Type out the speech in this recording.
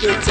Good